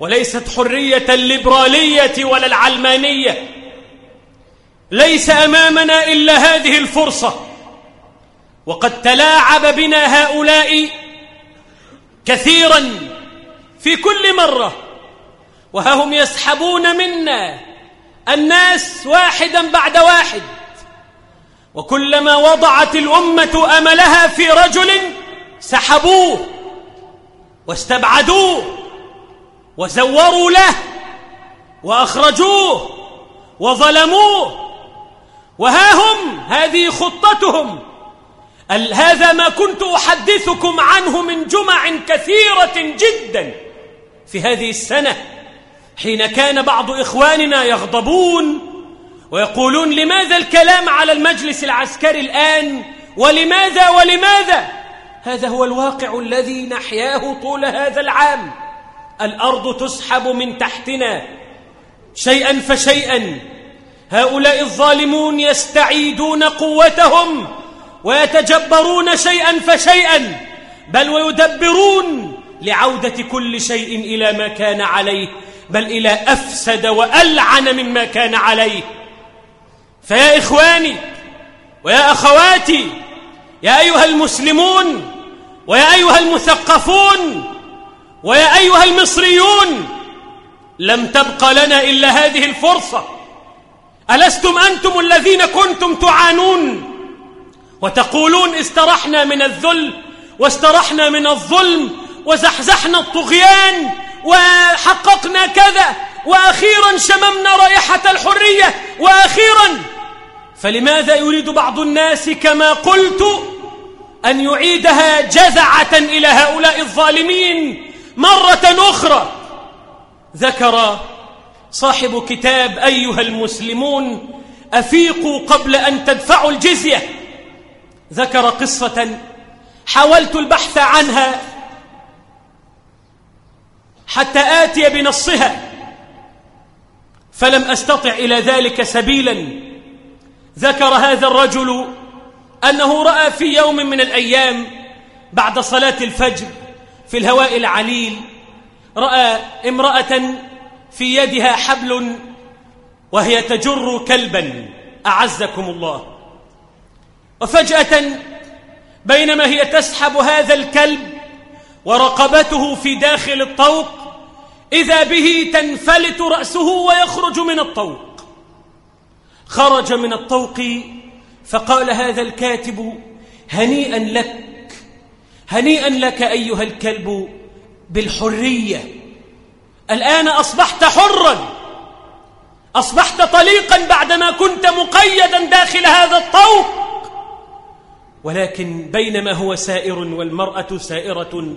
وليست حرية الليبرالية ولا العلمانية. ليس أمامنا إلا هذه الفرصة. وقد تلاعب بنا هؤلاء كثيرا في كل مرة وها هم يسحبون منا الناس واحدا بعد واحد. وكلما وضعت الأمة أملها في رجل سحبوه واستبعدوه وزوروا له وأخرجوه وظلموه وها هم هذه خطتهم هذا ما كنت أحدثكم عنه من جمع كثيرة جدا في هذه السنة حين كان بعض إخواننا يغضبون ويقولون لماذا الكلام على المجلس العسكري الآن ولماذا ولماذا هذا هو الواقع الذي نحياه طول هذا العام. الأرض تسحب من تحتنا شيئا فشيئا. هؤلاء الظالمون يستعيدون قوتهم ويتجبرون شيئا فشيئا بل ويدبرون لعودة كل شيء إلى ما كان عليه بل إلى أفسد وألعن مما كان عليه. فيا إخواني ويا أخواتي يا أيها المسلمون ويا أيها المثقفون ويا أيها المصريون لم تبق لنا إلا هذه الفرصة. ألستم أنتم الذين كنتم تعانون؟ وتقولون استرحنا من الذل واسترحنا من الظلم وزحزحنا الطغيان وحققنا كذا وأخيرا شممنا رائحة الحرية وأخيرا فلماذا يريد بعض الناس كما قلت أن يعيدها جزعة إلى هؤلاء الظالمين مرة أخرى؟ ذكر صاحب كتاب أيها المسلمون أفيقوا قبل أن تدفعوا الجزية. ذكر قصة حاولت البحث عنها حتى آتي بنصها فلم أستطع إلى ذلك سبيلا. ذكر هذا الرجل أنه رأى في يوم من الأيام بعد صلاة الفجر في الهواء العليل رأى امرأة في يدها حبل وهي تجر كلبا أعزكم الله. وفجأة بينما هي تسحب هذا الكلب ورقبته في داخل الطوق إذا به تنفلت رأسه ويخرج من الطوق. خرج من الطوق فقال هذا الكاتب هنيئا لك هنيئا لك أيها الكلب بالحرية. الآن أصبحت حرا أصبحت طليقا بعدما كنت مقيدا داخل هذا الطوق. ولكن بينما هو سائر والمرأة سائرة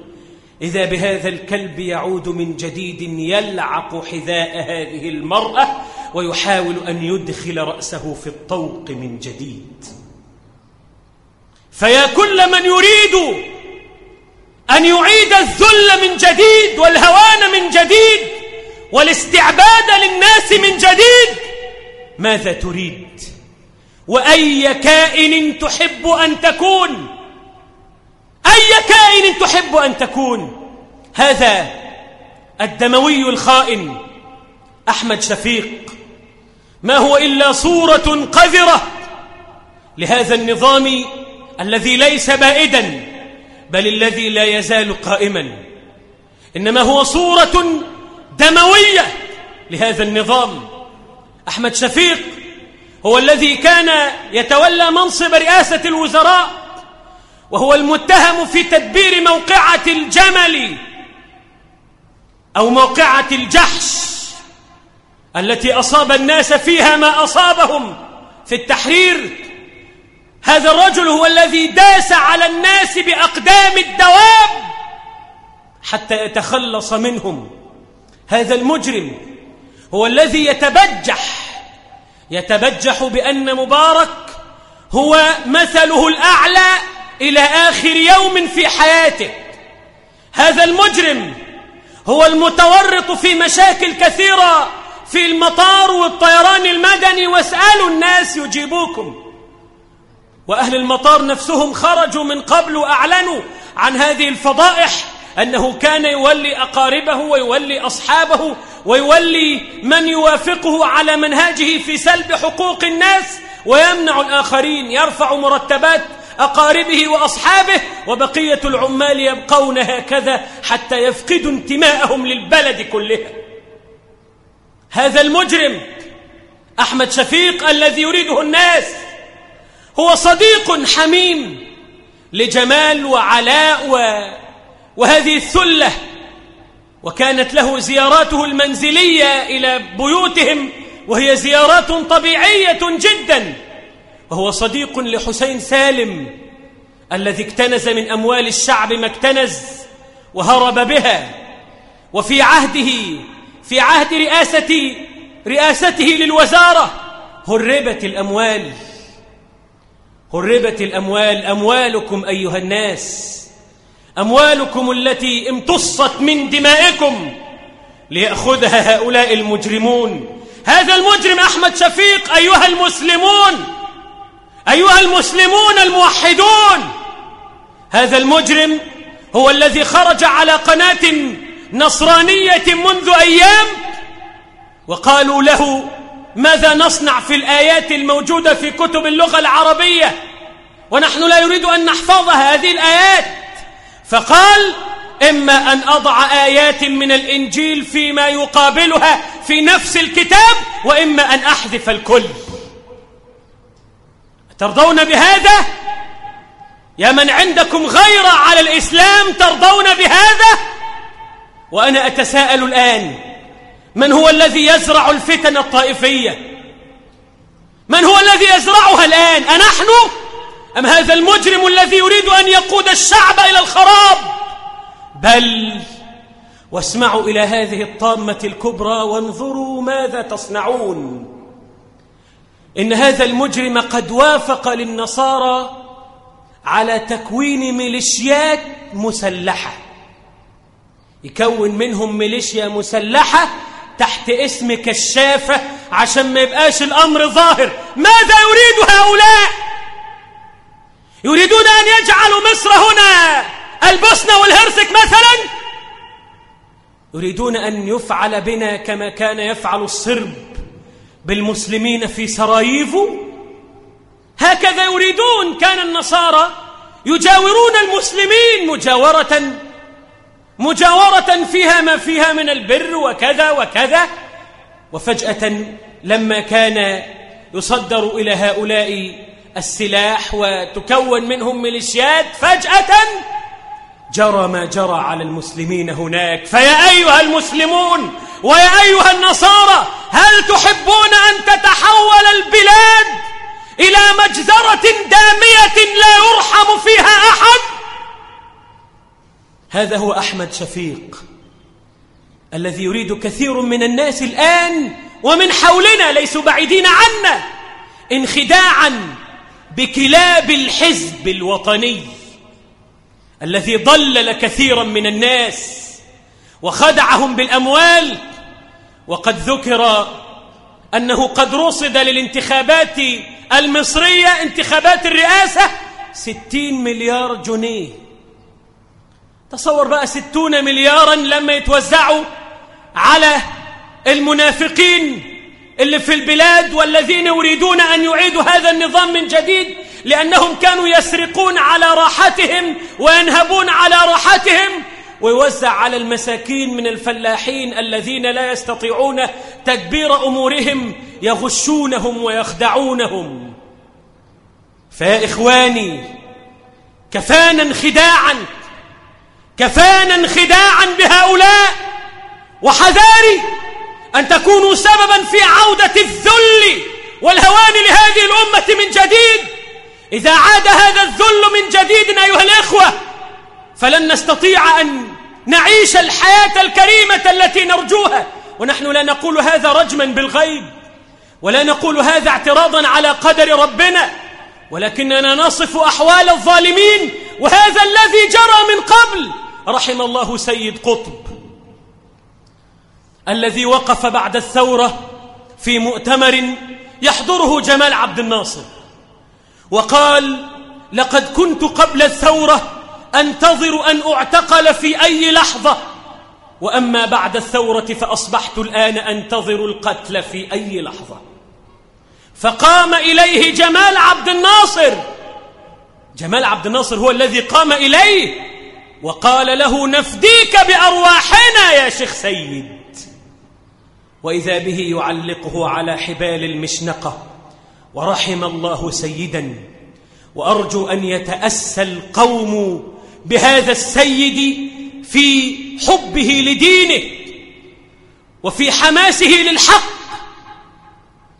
إذا بهذا الكلب يعود من جديد يلعق حذاء هذه المرأة. ويحاول أن يدخل رأسه في الطوق من جديد. فيا كل من يريد أن يعيد الذل من جديد والهوان من جديد والاستعباد للناس من جديد ماذا تريد؟ وأي كائن تحب أن تكون؟ أي كائن تحب أن تكون؟ هذا الدموي الخائن أحمد شفيق. ما هو إلا صورة قذرة لهذا النظام الذي ليس بائدا بل الذي لا يزال قائما. إنما هو صورة دموية لهذا النظام. أحمد شفيق هو الذي كان يتولى منصب رئاسة الوزراء وهو المتهم في تدبير موقعة الجمل أو موقعة الجحش. التي أصاب الناس فيها ما أصابهم في التحرير. هذا الرجل هو الذي داس على الناس بأقدام الدواب حتى يتخلص منهم. هذا المجرم هو الذي يتبجح. يتبجح بأن مبارك هو مثله الأعلى إلى آخر يوم في حياته. هذا المجرم هو المتورط في مشاكل كثيرة. في المطار والطيران المدني واسألوا الناس يجيبوكم. وأهل المطار نفسهم خرجوا من قبل وأعلنوا عن هذه الفضائح أنه كان يولي أقاربه ويولي أصحابه ويولي من يوافقه على منهاجه في سلب حقوق الناس ويمنع الآخرين يرفع مرتبات أقاربه وأصحابه وبقية العمال يبقون هكذا حتى يفقدوا انتماءهم للبلد كلها هذا المجرم أحمد شفيق الذي يريده الناس هو صديق حميم لجمال وعلاء و... وهذه الثلة وكانت له زياراته المنزلية إلى بيوتهم وهي زيارات طبيعية جدا وهو صديق لحسين سالم الذي اكتنز من أموال الشعب ما اكتنز وهرب بها وفي عهده في عهد رئاسة رئاسته للوزارة هربت الأموال. هربت الأموال. أموالكم أيها الناس. أموالكم التي امتصت من دمائكم ليأخذها هؤلاء المجرمون. هذا المجرم أحمد شفيق أيها المسلمون. أيها المسلمون الموحدون. هذا المجرم هو الذي خرج على قناة نصرانية منذ أيام وقالوا له ماذا نصنع في الآيات الموجودة في كتب اللغة العربية ونحن لا نريد أن نحفظها هذه الآيات فقال إما أن أضع آيات من الإنجيل فيما يقابلها في نفس الكتاب وإما أن أحذف الكل ترضون بهذا؟ يا من عندكم غيرة على الإسلام ترضون بهذا؟ وأنا أتساءل الآن من هو الذي يزرع الفتن الطائفية؟ من هو الذي يزرعها الآن؟ أنحن؟ أم هذا المجرم الذي يريد أن يقود الشعب إلى الخراب؟ بل واسمعوا إلى هذه الطامة الكبرى وانظروا ماذا تصنعون. إن هذا المجرم قد وافق للنصارى على تكوين ميليشيات مسلحة. يكون منهم ميليشيا مسلحة تحت اسم كشافة عشان ما يبقاش الأمر ظاهر. ماذا يريد هؤلاء؟ يريدون أن يجعلوا مصر هنا البوسنة والهرسك مثلا؟ يريدون أن يفعل بنا كما كان يفعل الصرب بالمسلمين في سراييفو؟ هكذا يريدون كان النصارى يجاورون المسلمين مجاورة مجاورة فيها ما فيها من البر وكذا وكذا. وفجأة لما كان يصدر إلى هؤلاء السلاح وتكون منهم ميليشيات فجأة جرى ما جرى على المسلمين هناك. فيا أيها المسلمون ويا أيها النصارى هل تحبون أن تتحول البلاد إلى مجزرة دامية لا يرحم فيها أحد؟ هذا هو أحمد شفيق الذي يريد كثير من الناس الآن ومن حولنا ليسوا بعيدين عنا انخداعا بكلاب الحزب الوطني الذي ضلل كثيرا من الناس وخدعهم بالأموال وقد ذكر أنه قد رصد للانتخابات المصرية انتخابات الرئاسة ستين مليار جنيه. تصور بقى ستون مليارا لما يتوزعوا على المنافقين اللي في البلاد والذين يريدون أن يعيدوا هذا النظام من جديد لأنهم كانوا يسرقون على راحتهم وينهبون على راحتهم ويوزع على المساكين من الفلاحين الذين لا يستطيعون تدبير أمورهم يغشونهم ويخدعونهم. فيا إخواني كفانا انخداعا كفانا انخداعا بهؤلاء وحذاري أن تكونوا سببا في عودة الذل والهوان لهذه الأمة من جديد. إذا عاد هذا الذل من جديد أيها الإخوة فلن نستطيع أن نعيش الحياة الكريمة التي نرجوها. ونحن لا نقول هذا رجما بالغيب ولا نقول هذا اعتراضا على قدر ربنا ولكننا نصف أحوال الظالمين وهذا الذي جرى من قبل. رحم الله سيد قطب الذي وقف بعد الثورة في مؤتمر يحضره جمال عبد الناصر وقال لقد كنت قبل الثورة أنتظر أن أعتقل في أي لحظة وأما بعد الثورة فأصبحت الآن أنتظر القتل في أي لحظة. فقام إليه جمال عبد الناصر جمال عبد الناصر هو الذي قام إليه وقال له نفديك بأرواحنا يا شيخ سيد. وإذا به يعلقه على حبال المشنقة ورحم الله سيدا وأرجو أن يتأسى القوم بهذا السيد في حبه لدينه وفي حماسه للحق.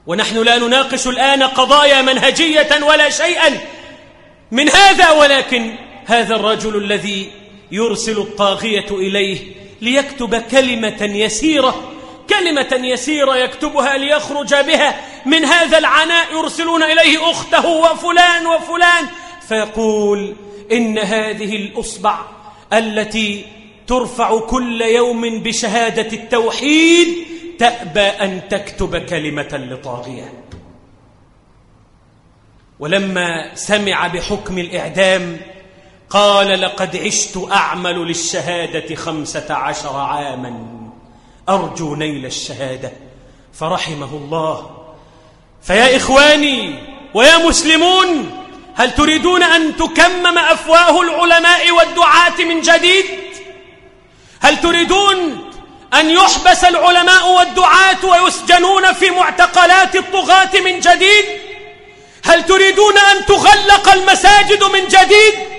ونحن لا نناقش الآن قضايا منهجية ولا شيئا من هذا ولكن هذا الرجل الذي يرسل الطاغية إليه ليكتب كلمة يسيرة. كلمة يسيرة يكتبها ليخرج بها. من هذا العناء يرسلون إليه أخته وفلان وفلان. فيقول إن هذه الأصبع التي ترفع كل يوم بشهادة التوحيد تأبى أن تكتب كلمة لطاغية. ولما سمع بحكم الإعدام قال لقد عشت أعمل للشهادة خمسة عشر عاما. أرجو نيل الشهادة. فرحمه الله. فيا إخواني ويا مسلمون هل تريدون أن تكمم أفواه العلماء والدعاة من جديد؟ هل تريدون أن يحبس العلماء والدعاة ويسجنون في معتقلات الطغاة من جديد؟ هل تريدون أن تغلق المساجد من جديد؟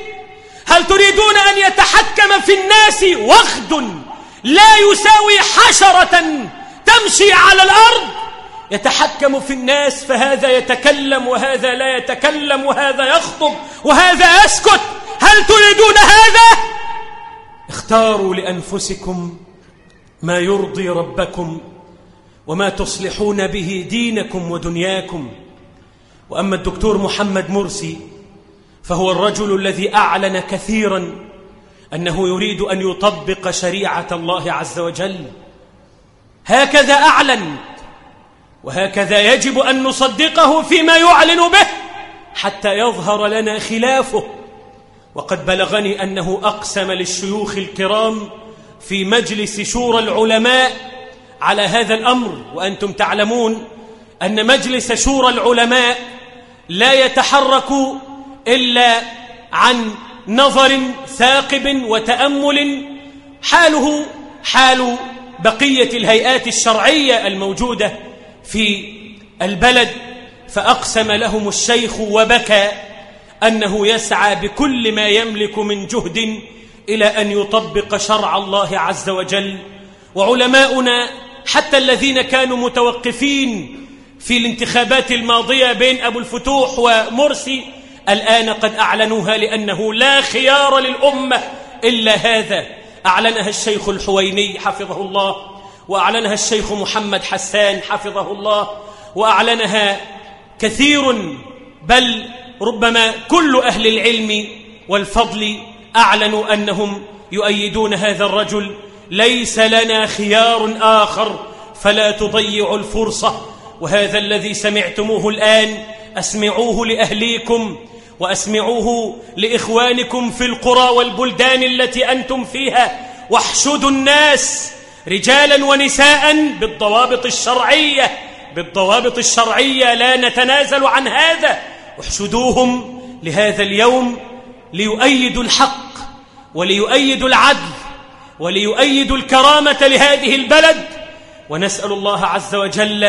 هل تريدون أن يتحكم في الناس وغد لا يساوي حشرة تمشي على الأرض؟ يتحكم في الناس فهذا يتكلم وهذا لا يتكلم وهذا يخطب وهذا يسكت. هل تريدون هذا؟ اختاروا لأنفسكم ما يرضي ربكم وما تصلحون به دينكم ودنياكم. وأما الدكتور محمد مرسي فهو الرجل الذي أعلن كثيرا أنه يريد أن يطبق شريعة الله عز وجل. هكذا أعلن وهكذا يجب أن نصدقه فيما يعلن به حتى يظهر لنا خلافه. وقد بلغني أنه أقسم للشيوخ الكرام في مجلس شورى العلماء على هذا الأمر. وأنتم تعلمون أن مجلس شورى العلماء لا يتحرك إلا عن نظر ثاقب وتأمل حاله حال بقية الهيئات الشرعية الموجودة في البلد فأقسم لهم الشيخ وبكى أنه يسعى بكل ما يملك من جهد إلى أن يطبق شرع الله عز وجل. وعلماؤنا حتى الذين كانوا متوقفين في الانتخابات الماضية بين أبو الفتوح ومرسي الآن قد أعلنوها لأنه لا خيار للأمة إلا هذا. أعلنها الشيخ الحويني حفظه الله وأعلنها الشيخ محمد حسان حفظه الله وأعلنها كثير بل ربما كل أهل العلم والفضل أعلنوا أنهم يؤيدون هذا الرجل. ليس لنا خيار آخر فلا تضيعوا الفرصة. وهذا الذي سمعتموه الآن أسمعوه لأهليكم وأسمعوه لإخوانكم في القرى والبلدان التي أنتم فيها. واحشدوا الناس رجالا ونساء بالضوابط الشرعية. بالضوابط الشرعية لا نتنازل عن هذا. احشدوهم لهذا اليوم ليؤيدوا الحق وليؤيدوا العدل وليؤيدوا الكرامة لهذه البلد. ونسأل الله عز وجل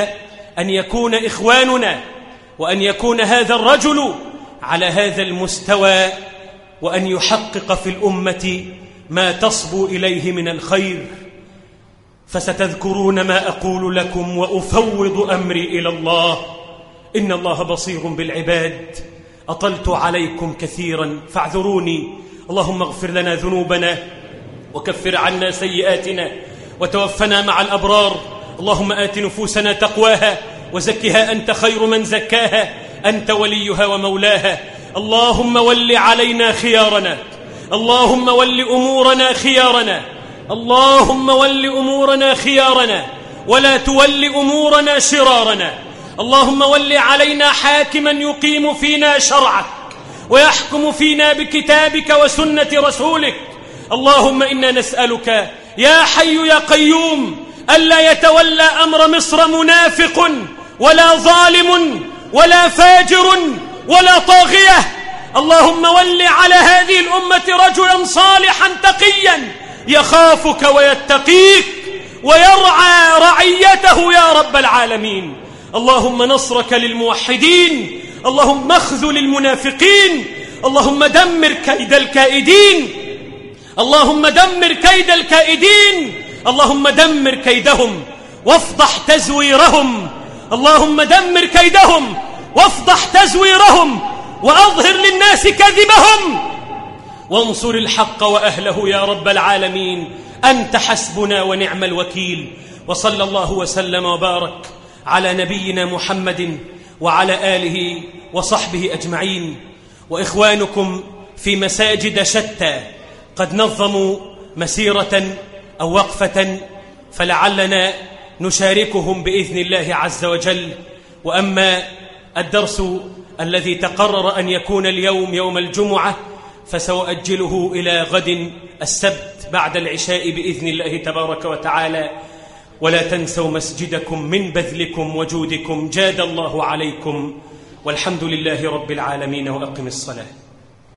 أن يكون إخواننا وأن يكون هذا الرجل على هذا المستوى وأن يحقق في الأمة ما تصبو إليه من الخير فستذكرون ما أقول لكم وأفوض أمري إلى الله. إن الله بصير بالعباد. أطلت عليكم كثيرا فاعذروني. اللهم اغفر لنا ذنوبنا وكفر عنا سيئاتنا وتوفنا مع الأبرار. اللهم آت نفوسنا تقواها وزكها أنت خير من زكاها. أنت وليها ومولاها. اللهم ول علينا خيارنا. اللهم ول أمورنا خيارنا. اللهم ول أمورنا خيارنا. ولا تول أمورنا شرارنا. اللهم ول علينا حاكما يقيم فينا شرعك. ويحكم فينا بكتابك وسنة رسولك. اللهم إنا نسألك يا حي يا قيوم ألا يتولى أمر مصر منافق ولا ظالم ولا فاجر ولا طاغية. اللهم ول على هذه الأمة رجلا صالحا تقيا. يخافك ويتقيك ويرعى رعيته يا رب العالمين. اللهم نصرك للموحدين. اللهم اخذل المنافقين اللهم دمر كيد الكائدين. اللهم دمر كيد الكائدين. اللهم دمر كيدهم. وافضح تزويرهم. اللهم دمر كيدهم وافضح تزويرهم وأظهر للناس كذبهم. وانصر الحق وأهله يا رب العالمين. أنت حسبنا ونعم الوكيل. وصلى الله وسلم وبارك على نبينا محمد وعلى آله وصحبه أجمعين. وإخوانكم في مساجد شتى قد نظموا مسيرة أو وقفة فلعلنا نشاركهم بإذن الله عز وجل. وأما الدرس الذي تقرر أن يكون اليوم يوم الجمعة فسأؤجله إلى غد السبت بعد العشاء بإذن الله تبارك وتعالى. ولا تنسوا مسجدكم من بذلكم وجودكم. جاد الله عليكم. والحمد لله رب العالمين وأقم الصلاة.